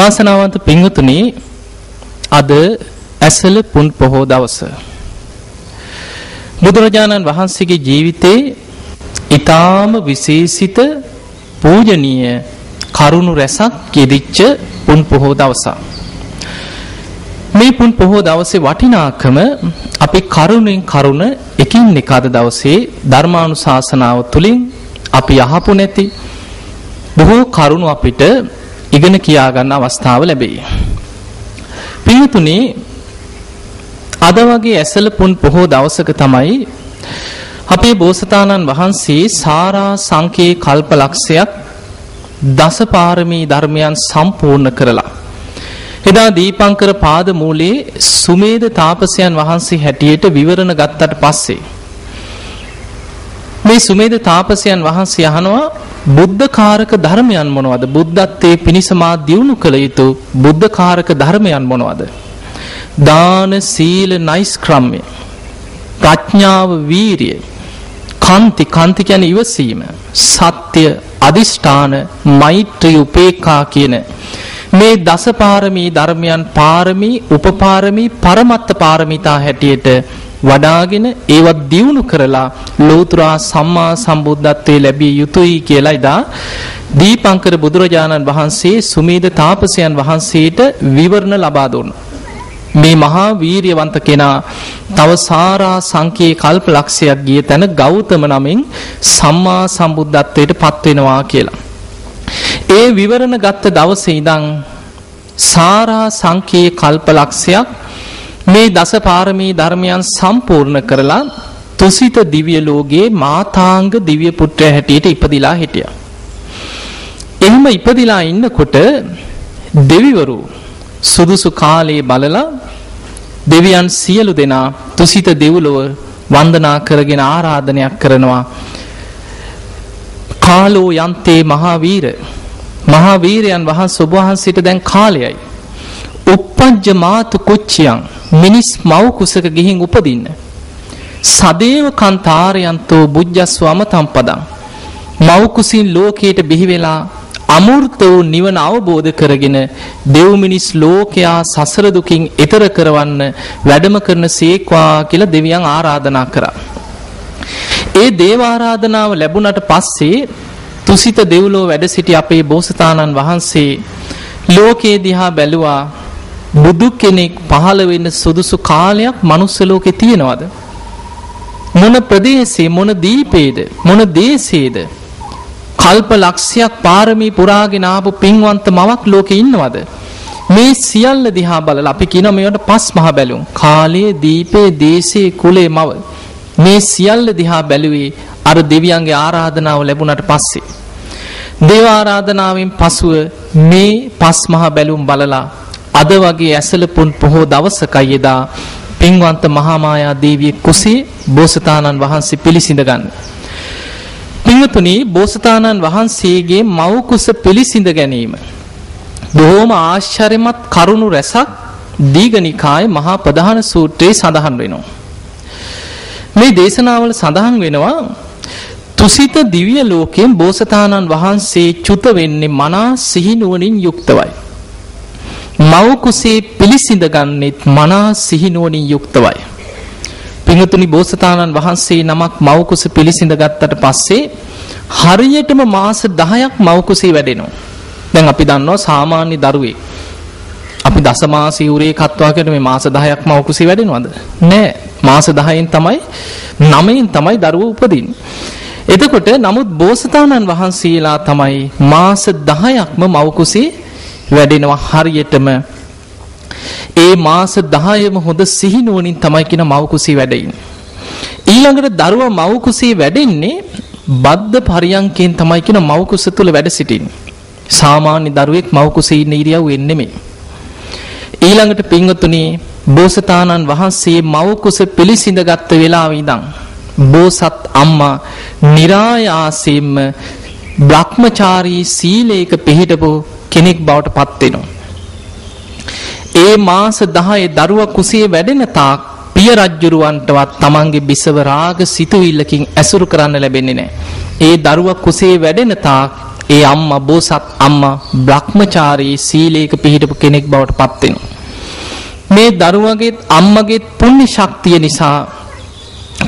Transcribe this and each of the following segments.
වාසනාවන්ත පින්වතුනි අද ඇසල පුන් පොහෝ දවස. බුදුරජාණන් වහන්සේගේ ජීවිතේ ඊටාම විශේෂිත පූජනීය කරුණු රැසක් යෙදිච්ච පුන් පොහෝ දවසක්. මේ පුන් පොහෝ දවසේ වටිනාකම අපි කරුණෙන් කරුණ එකින් එක අද දවසේ ධර්මානුශාසනාව තුළින් අපි අහපු නැති බොහෝ කරුණු අපිට ඉගෙන කියා ගන්න අවස්ථාව ලැබෙයි. පින්තුනි අද වගේ ඇසල පුන් පොහෝ දවසක තමයි අපේ බෝසතාණන් වහන්සේ සාරා සංකේ කල්පලක්ෂයක් දසපාරමී ධර්මයන් සම්පූර්ණ කරලා එදා දීපංකර පාද මූලයේ සුමේද තාපසයන් වහන්සේ හැටියට විවරණ ගත්තට පස්සේ මේ සුමේද තාපසයන් වහන්සේ අහනවා බුද්ධකාරක ධර්මයන් මොනවද? බුද්ධත්වයේ පිණිස මා දියුණු කළ යුතු බුද්ධකාරක ධර්මයන් මොනවද? දාන, සීල, නෛෂ්ක්‍රම්‍ය, ප්‍රඥාව, වීරිය, කාන්ති, කාන්ති කියන්නේ ඉවසීම, සත්‍ය, අදිෂ්ඨාන, මෛත්‍රී, උපේක්ඛා කියන මේ දසපාරමී ධර්මයන් පාරමී, උපපාරමී, පරමත්ත පාරමිතා හැටියට වඩාගෙන ඒවත් දියුණු කරලා ලෝතර සම්මා සම්බුද්ධත්වයේ ලැබිය යුතුයි කියලා ඉදා දීපංකර බුදුරජාණන් වහන්සේ සුමේද තාපසයන් වහන්සේට විවරණ ලබා දුන්නා. මේ මහා වීරියවන්ත කෙනා තව සාරා සංකේ කල්ප ලක්ෂයක් ගිය තැන ගෞතම නමින් සම්මා සම්බුද්ධත්වයට පත් වෙනවා කියලා. ඒ විවරණ ගත්ත දවසේ ඉඳන් සාරා සංකේ කල්ප ලක්ෂයක් මේ දසපාරමී ධර්මයන් සම්පූර්ණ කරලා තුසිත දිව්‍ය ලෝකයේ මාතාංග දිව්‍ය පුත්‍රය හැටියට ඉපදිලා හිටියා. එහෙම ඉපදිලා ඉන්නකොට දෙවිවරු සුදුසු කාලයේ බලලා දෙවියන් සියලු දෙනා තුසිත දෙව්ලොව වන්දනා කරගෙන ආරාධනයක් කරනවා. කාලෝ යන්තේ මහාවීර මහාවීරයන් වහන්සේ ඔබ වහන්සේට දැන් කාලයයි. Uppajja මාතු කුච්චියං මිනිස් මව් කුසක ගිහින් උපදින්න. සදේව කන්තාරයන්තෝ බුද්ධස්වම තම්පදං. මව් කුසින් ලෝකයට බිහි වෙලා අමූර්ත වූ නිවන අවබෝධ කරගෙන දෙව් මිනිස් ලෝකයා සසර දුකින් එතර කරවන්න වැඩම කරන සේක්වා කියලා දෙවියන් ආරාධනා කරා. ඒ දේව ආරාධනාව ලැබුණට පස්සේ තුසිත දෙව්ලෝ වැඩ සිටි අපේ බෝසතාණන් වහන්සේ ලෝකේ දිහා බැලුවා බුදු කෙනෙක් පහළ වෙන්න සුදුසු කාලයක් මනුස්ස ලෝකේ තියෙනවද? මොන ප්‍රදේශේ මොන දීපේද මොන දේශේද කල්ප ලක්ෂයක් පාරමී පුරාගෙන ආපු පින්වන්ත මවක් ලෝකේ ඉන්නවද? මේ සියල්ල දිහා බලලා අපි කියන මේවට පස් මහ බැලුම්. කාලයේ දීපේ දේශේ කුලේ මව. මේ සියල්ල දිහා බැලුවේ අර දෙවියන්ගේ ආරාධනාව ලැබුණට පස්සේ. දේව ආරාධනාවෙන් පසුව මේ පස් මහ බැලුම් බලලා අද වගේ ඇසල පුන් පොහෝ දවසකයි එදා පින්වන්ත මහා මායා දේවිය කුසේ බෝසතාණන් වහන්සේ පිළිසිඳ ගන්න. පින්වතුනි බෝසතාණන් වහන්සේගේ මව් කුස පිළිසිඳ ගැනීම බොහොම ආශ්චර්යමත් කරුණු රැසක් දීඝනිකායේ මහා ප්‍රධාන සූත්‍රයේ සඳහන් වෙනවා. මේ දේශනාවල සඳහන් වෙනවා තුසිත දිව්‍ය ලෝකයෙන් බෝසතාණන් වහන්සේ චුත වෙන්නේ මනා සිහිනුවණින් යුක්තවයි. මව් කුසේ පිළිසිඳ ගන්නෙත් මනා සිහිනුවණින් යුක්තවයි. පිඟුතුනි බෝසතාණන් වහන්සේ නමක් මව් කුස පිළිසිඳ ගත්තට පස්සේ හරියටම මාස 10ක් මව් කුසේ වැඩෙනවා. දැන් අපි දන්නවා සාමාන්‍ය දරුවෙක් අපි දසමාස යුරේ කත්වා කියන මේ මාස 10ක් මව් කුසේ වැඩෙනවද? නෑ. මාස 10න් තමයි 9න් තමයි දරුවෝ උපදින්නේ. එතකොට නමුත් බෝසතාණන් වහන්සේලා තමයි මාස 10ක්ම මව් කුසේ වැඩෙනවා හරියටම ඒ මාස 10ම හොඳ සිහිනුවණින් තමයි කියන මව් කුසී වැඩෙන්නේ. ඊළඟට දරුවා මව් කුසී වැඩෙන්නේ බද්ද පරියන්කෙන් තමයි කියන මව් කුස තුල වැඩ සිටින්නේ. සාමාන්‍ය දරුවෙක් මව් කුසී ඉන්න ඉරියව් වෙන්නේ නෙමෙයි. ඊළඟට පින්වතුනි බෝසතාණන් වහන්සේ මව් කුස පිළිසිඳ ගත්ත වෙලාවෙ ඉඳන් බෝසත් අම්මා નિરાයාසයෙන්ම භ්‍රමචාරී සීලයක පිළිහිටපු කෙනෙක් බවට පත් වෙනවා. ඒ මාස 10 දරුවා කුසියේ වැඩෙන තාක් පිය රජ්ජුරුවන්ටවත් තමන්ගේ බිසව රාග සිතුවිල්ලකින් ඇසුරු කරන්න ලැබෙන්නේ නැහැ. ඒ දරුවා කුසියේ වැඩෙන තාක් ඒ අම්මා බෝසත් අම්මා Brahmachari සීලයක පිහිටපු කෙනෙක් බවට පත් වෙනවා. මේ දරුවගේ අම්මගේ පුණ්‍ය ශක්තිය නිසා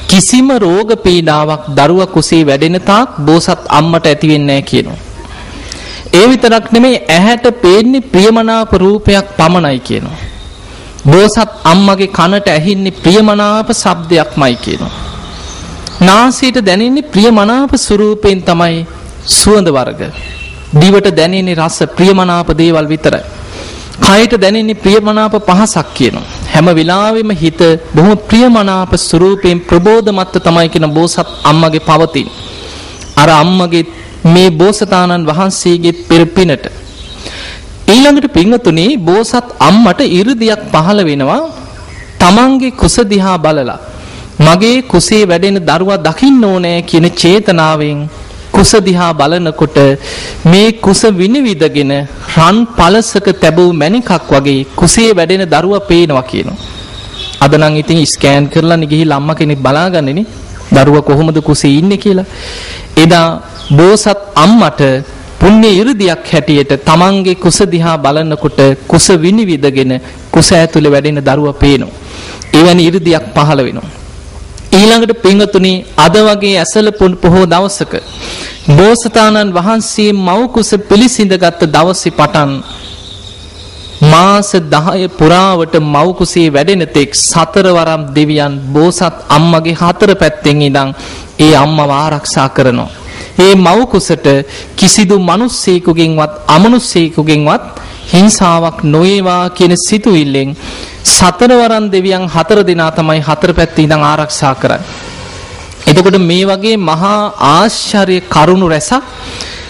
කිසිම රෝග පීඩාවක් දරුවා කුසේ වැඩෙන තාක් බෝසත් අම්මට ඇති වෙන්නේ නැහැ කියනවා. ඒ විතරක් නෙමෙයි ඇහැට පේන්නේ ප්‍රියමනාප රූපයක් පමණයි කියනවා. බෝසත් අම්මගේ කනට ඇහින්නේ ප්‍රියමනාප ශබ්දයක්මයි කියනවා. නාසයට දැනෙන්නේ ප්‍රියමනාප ස්වරූපයෙන් තමයි සුවඳ වර්ග. දිවට දැනෙන්නේ රස ප්‍රියමනාප දේවල් විතරයි. කයට දැනෙන්නේ ප්‍රියමනාප පහසක් කියනවා. හැම වෙලාවෙම හිත බොහොම ප්‍රියමනාප ස්වරූපයෙන් ප්‍රබෝධමත්ව තමයි කියන බෝසත් අම්මගේ පවතින. අර අම්මගේ මේ බෝසතාණන් වහන්සේගේ පෙරපිනට ඊළඟට පින්වතුනි බෝසත් අම්මට 이르දියක් පහළ වෙනවා තමන්ගේ කුස දිහා බලලා මගේ කුසේ වැඩෙන දරුවා දකින්න ඕනේ කියන චේතනාවෙන් කුස දිහා බලනකොට මේ කුස විනිවිදගෙන රන් පළසක තැබූ මණිකක් වගේ කුසේ වැඩෙන දරුවා පේනවා කියනවා. අද නම් ඉතින් ස්කෑන් කරලානේ ගිහිල්ලා අම්මා කෙනෙක් බලාගන්නනේ දරුවා කොහොමද කුසේ ඉන්නේ කියලා. එදා බෝසත් අම්මට පුණ්‍ය 이르දියක් හැටියට තමන්ගේ කුස දිහා බලනකොට කුස විනිවිදගෙන කුස ඇතුලේ වැඩෙන දරුවා පේනවා. එවැනි 이르දියක් පහළ වෙනවා. ඊළඟට පින්වතුනි අද වගේ ඇසල පොහොව දවසක බෝසතාණන් වහන්සේ මව කුස පිළිසිඳගත් දවසේ පටන් මාස 10 පුරාවට මව කුසේ වැඩෙන තෙක් සතරවරම් දෙවියන් බෝසත් අම්මගේ හතර පැත්තෙන් ඉඳන් ඒ අම්මව ආරක්ෂා කරනවා. ඒ මව් කුසට කිසිදු මිනිස්සෙකුගෙන්වත් අමනුස්සයෙකුගෙන්වත් හිංසාවක් නොවේවා කියන සිතුවිල්ලෙන් සතරවරන් දෙවියන් හතර දෙනා තමයි හතර පැත්තේ ඉඳන් ආරක්ෂා කරන්නේ. එතකොට මේ වගේ මහා ආශ්චර්ය කරුණු රැසක්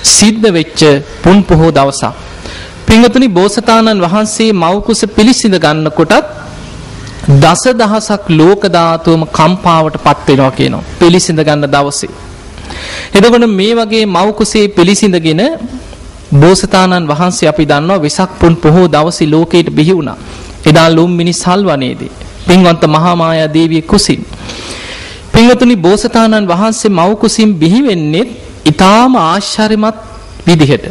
සිද්ධ වෙච්ච පුන් පොහෝ දවසක්. පින්වතුනි බෝසතාණන් වහන්සේ මව් කුස පිළිසිඳ ගන්නකොටත් දස දහසක් ලෝක ධාතුවම කම්පාවට පත් වෙනවා කියනවා. පිළිසිඳ ගන්න දවසේ. එතකොට මේ වගේ මව් කුසේ පිළිසිඳගෙන බෝසතාණන් වහන්සේ අපි දන්නවා වෙසක් පුන් පොහෝ දවසේ ලෝකයට බිහි වුණා. එදා ලුම්බිනි සල්වනේදී පින්වන්ත මහා මායා දේවිය කුසින් පින්වතුනි බෝසතාණන් වහන්සේ මව් කුසින් බිහි වෙන්නේ ඊටාම ආශ්චර්යමත් විදිහට.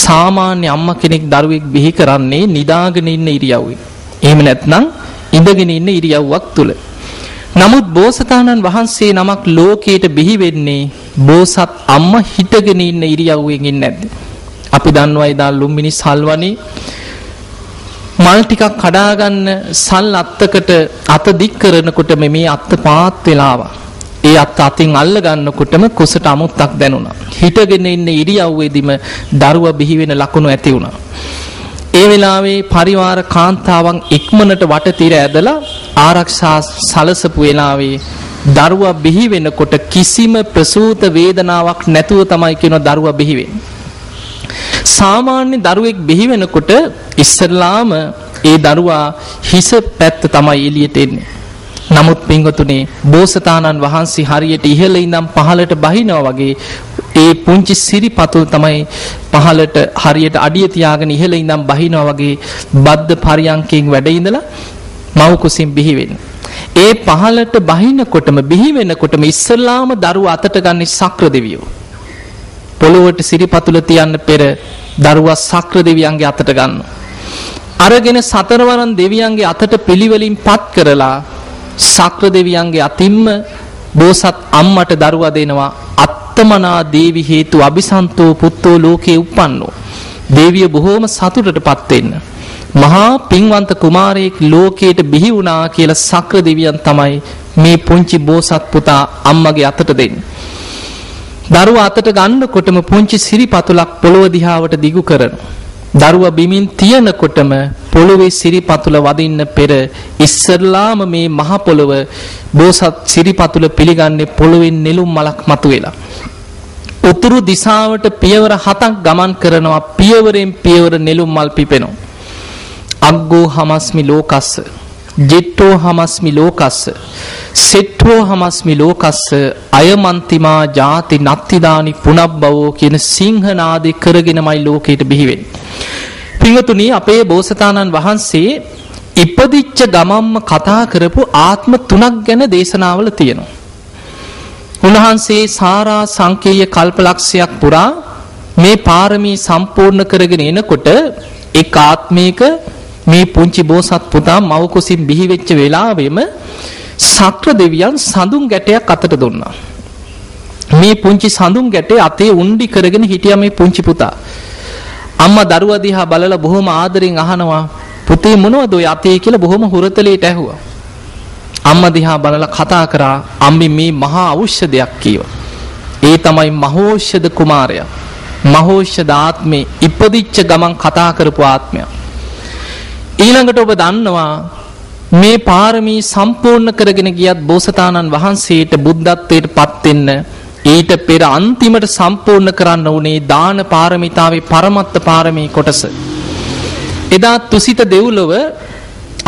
සාමාන්‍ය අම්මා කෙනෙක් දරුවෙක් බිහි කරන්නේ නිදාගෙන ඉන්න ඉරියව්වේ. එහෙම නැත්නම් ඉඳගෙන ඉන්න ඉරියව්වක් තුල. නමුත් බෝසතාණන් වහන්සේ නමක් ලෝකයට බිහි වෙන්නේ බෝසත් අම්මා හිටගෙන ඉන්න ඉරියව්වෙන් ඉන්නේ නැද්ද? අපි දන්නවා එදා ලුම්බිනි සල්වනේ මල් ටිකක් කඩා ගන්න සල් අත්තකට අත දික් කරනකොට මේ අත්ත පාත් වෙලාවා. ඒ අත් අතින් අල්ල ගන්නකොටම කුසට අමුත්තක් දැනුණා. හිටගෙන ඉන්න ඉරියව්වේදීම දරුවා බිහි වෙන ලකුණු ඇති වුණා. ඒ වෙලාවේ පරිවාර කාන්තාවන් ඉක්මනට වටතිර ඇදලා ආරක්ෂා සලසපු වෙලාවේ දරුවා බිහි වෙනකොට කිසිම ප්‍රසූත වේදනාවක් නැතුව තමයි කියන දරුවා බිහි වෙන්නේ. සාමාන්‍ය දරුවෙක් බිහි වෙනකොට ඉස්සරලාම ඒ දරුවා හිස පැත්ත තමයි එළියට එන්නේ. නමුත් පින්වතුනේ බෝසතාණන් වහන්සේ හරියට ඉහළ ඉඳන් පහළට බහිනවා වගේ ඒ පුංචි සිරිපතුල් තමයි පහළට හරියට අඩිය තියාගෙන ඉහළ ඉඳන් බහිනවා වගේ බද්ද පරියන්කෙන් වැඩ ඉඳලා මව් කුසින් බිහි වෙන්නේ. ඒ පහළට බහිනකොටම බිහි වෙනකොටම ඉස්සල්ලාම දරුවා අතට ගන්නේ සක්‍ර දෙවියෝ. පොළොවට සිරිපතුල තියන්න පෙර දරුවා සක්‍ර දෙවියන්ගේ අතට ගන්නවා. අරගෙන සතරවරන් දෙවියන්ගේ අතට පිළිවෙලින් පත් කරලා සක්‍ර දෙවියන්ගේ අතින්ම බෝසත් අම්මට දරුවා දෙනවා අත්තමනා දේවි හේතු අபிසන්තෝ පුත්තෝ ලෝකේ උප්පන්නෝ. දේවිය බොහෝම සතුටටපත් වෙන්න. මහා පින්වන්ත කුමාරයෙක් ලෝකයට බිහි වුණා කියලා සක්‍ර දෙවියන් තමයි මේ පුංචි බෝසත් පුතා අම්මගේ අතට දෙන්නේ. දරුවා අතට ගන්නකොටම පුංචි සිරිපතුලක් පොළොව දිහාවට දිගු කරනවා. දරුවා බිමින් තියනකොටම පොළොවේ සිරිපතුල වදින්න පෙර ඉස්සරලාම මේ මහ පොළොව බෝසත් සිරිපතුල පිළිගන්නේ පොළොවෙන් නෙළුම් මලක් මතුවෙලා. උතුරු දිශාවට පියවර හතක් ගමන් කරනවා පියවරෙන් පියවර නෙළුම් මල් පිපෙනවා. අග්ගෝ හමස්මි ලෝකස්ස ජෙට්ටෝ හමස්මි ලෝකස්ස සෙට්ටෝ හමස්මි ලෝකස්ස අයමන්තිමා ජාති නත්තිදානි පුනබ්බවෝ කියන සිංහනාදේ කරගෙනමයි ලෝකයට බිහි වෙන්නේ. පින්වතුනි අපේ බෝසතාණන් වහන්සේ ඉපදිච්ච ගමම්ම කතා කරපු ආත්ම තුනක් ගැන දේශනාවල තියෙනවා. උන්වහන්සේ සාරා සංකේය කල්පලක්ෂයක් පුරා මේ පාරමී සම්පූර්ණ කරගෙන එනකොට එක් ආත්මයක මේ පුංචි බෝසත් පුතා මව කුසින් බිහි වෙච්ච වෙලාවෙම සක්‍ර දෙවියන් සඳුන් ගැටයක් අතට දුන්නා. මේ පුංචි සඳුන් ගැටේ අතේ උණ්ඩි කරගෙන හිටියා මේ පුංචි පුතා. අම්මා දරුවා දිහා බලලා බොහොම ආදරෙන් අහනවා පුතේ මොනවද ඔය අතේ කියලා බොහොම හුරතලයට ඇහුවා. අම්මා දිහා බලලා කතා කරා අම්මි මේ මහා ඖෂධයක් කීවා. ඒ තමයි මහෝෂධ කුමාරයා. මහෝෂධ ආත්මේ ඉපදිච්ච ගමන් කතා කරපු ආත්මයක්. ඊළඟට ඔබ දන්නවා මේ පාරමී සම්පූර්ණ කරගෙන ගියත් බෝසතාණන් වහන්සේට බුද්ධත්වයට පත් වෙන්න ඊට පෙර අන්තිමට සම්පූර්ණ කරන්න උනේ දාන පාරමිතාවේ පරමත්ත පාරමී කොටස. එදා තුසිත දෙව්ලොව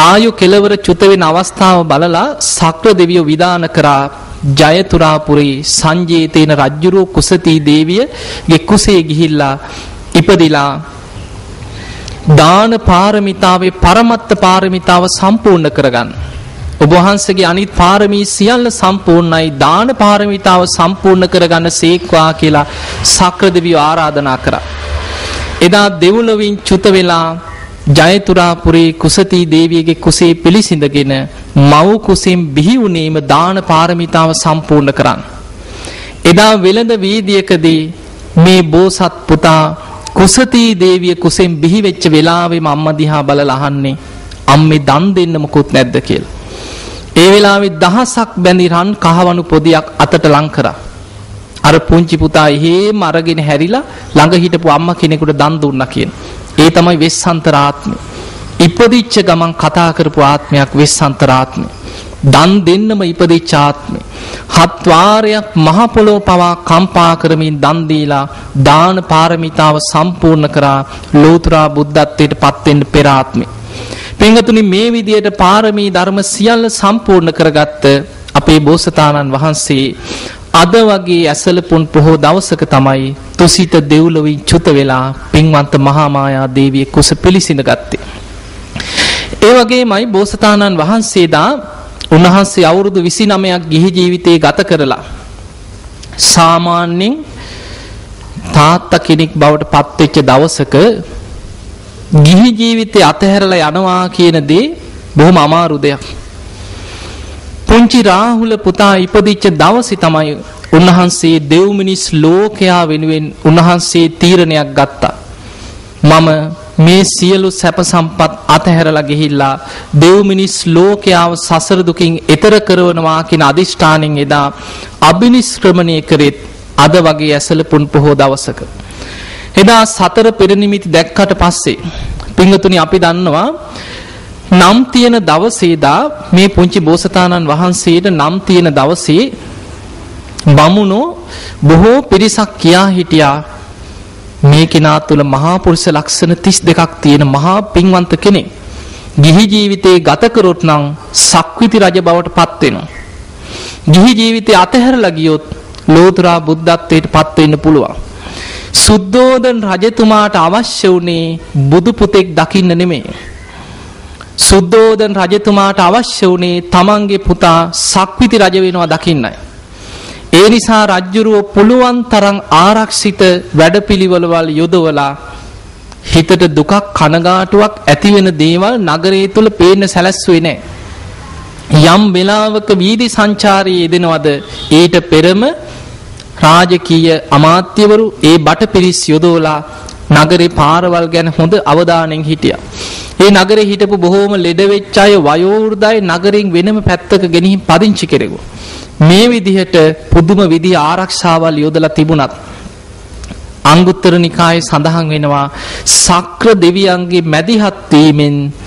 ආයු කෙලවර චුත වෙන අවස්ථාව බලලා සක්‍ර දෙවියෝ විධාන කරා ජයතුරාපුරේ සංජේතේන රජ්ජුරුව කුසතී දේවියගේ කුසේ ගිහිල්ලා ඉපදිලා දාන පාරමිතාවේ පරමත්ත පාරමිතාව සම්පූර්ණ කරගන්න. ඔබ වහන්සේගේ අනිත් පාරමී සියල්ල සම්පූර්ණයි දාන පාරමිතාව සම්පූර්ණ කරගන්න සේක්වා කියලා සක්‍ර දෙවියෝ ආරාධනා කරා. එදා දෙව්ලොවින් චුත වෙලා ජයතුරාපුරේ කුසතී දේවියගේ කුසේ පිළිසිඳගෙන මව් කුසින් බිහි වුණේම දාන පාරමිතාව සම්පූර්ණ කරන්න. එදා වෙළඳ වීදියකදී මේ බෝසත් පුතා කුසතී දේවිය කුසෙන් බිහි වෙච්ච වෙලාවෙම අම්මා දිහා බලලා අහන්නේ අම්මේ දන් දෙන්න මොකුත් නැද්ද කියලා. ඒ වෙලාවේ දහසක් බැඳි රන් කහවණු පොදියක් අතට ලං කරා. අර පුංචි පුතා එහෙම අරගෙන හැරිලා ළඟ හිටපු අම්මා කෙනෙකුට දන් දුන්නා කියන. ඒ තමයි වෙස්සන්තර ආත්මය. ඉපදිච්ච ගමන් කතා කරපු ආත්මයක් වෙස්සන්තර ආත්මය. දන් දෙන්නම ඉපදිච්ච ආත්මය. හත් වාරයක් මහ පොළොව පවා කම්පා කරමින් දන් දීලා දාන පාරමිතාව සම්පූර්ණ කරා ලෝතර බුද්ධත්වයට පත් වෙන්න පෙර ආත්මේ. පින්වතුනි මේ විදියට පාරමී ධර්ම සියල්ල සම්පූර්ණ කරගත්ත අපේ බෝසතාණන් වහන්සේ අද වගේ ඇසලපුන් පොහෝ දවසක තමයි තුසිත දෙව්ලොවින් චුත වෙලා පින්වන්ත මහා මායා දේවිය කුස පිළිසිඳ ගත්තේ. ඒ වගේමයි බෝසතාණන් වහන්සේදා උන්වහන්සේ අවුරුදු 29ක් ගිහි ජීවිතේ ගත කරලා සාමාන්‍යයෙන් තාත්තා කෙනෙක් බවට පත්වෙච්ච දවසක ගිහි ජීවිතේ අතහැරලා යනවා කියන දේ බොහොම අමාරු දෙයක්. පුංචි රාහුල පුතා ඉපදිච්ච දවසේ තමයි උන්වහන්සේ දෙව් මිනිස් ලෝකයා වෙනුවෙන් උන්වහන්සේ තීරණයක් ගත්තා. මම මේ සියලු සැප සම්පත් අතහැරලා ගිහිල්ලා දෙව් මිනිස් ලෝකයාව සසර දුකින් එතර කරනවා කියන අදිෂ්ඨානෙන් එදා අබිනිෂ්ක්‍රමණය කරෙත් අද වගේ ඇසලපුන් පොහෝ දවසක. එදා සතර පෙරනිමිති දැක්කට පස්සේ පිංගතුනි අපි දන්නවා නම් තියෙන දවසේදා මේ පුංචි බෝසතාණන් වහන්සේට නම් තියෙන දවසේ බමුණෝ බොහෝ පිරිසක් කියා හිටියා මේ කෙනා තුළ මහා පුරුෂ ලක්ෂණ 32ක් තියෙන මහා පින්වන්ත කෙනෙක්. ගිහි ජීවිතේ ගත කරොත් නම් සක්විති රජ බවට පත් වෙනවා. ගිහි ජීවිතේ අතහැරලා ගියොත් ලෝතුරා බුද්ධත්වයට පත් වෙන්න පුළුවන්. සුද්ධෝදන රජතුමාට අවශ්‍ය වුණේ බුදු පුතෙක් දකින්න නෙමෙයි. සුද්ධෝදන රජතුමාට අවශ්‍ය වුණේ තමන්ගේ පුතා සක්විති රජ වෙනවා දකින්නයි. ඒ නිසා රජ්ජුරුව පුළුවන් තරම් ආරක්ෂිත වැඩපිළිවෙළවල් යොදවලා හිතට දුකක් කනගාටුවක් ඇති වෙන දේවල් නගරය තුල පේන්න සැලැස්සුවේ නැහැ. යම් වෙලාවක වීදි සංචාරයේ යෙදෙනවද ඊට පෙරම රාජකීය අමාත්‍යවරු ඒ බටපිරිස් යොදවලා නගරේ පාරවල් ගැන හොඳ අවධානයෙන් හිටියා. ඒ නගරේ හිටපු බොහෝම ලෙඩ වෙච්ච අය වයෝවෘද්ධය නගරෙන් වෙනම පැත්තක ගෙනිහින් පදිංචි කෙරෙගුවා. මේ විදිහට පුදුම විදිහ ආරක්ෂාවල් යොදලා තිබුණත් අංගුත්තර නිකායේ සඳහන් වෙනවා සක්‍ර දෙවියන්ගේ මැදිහත් වීමෙන්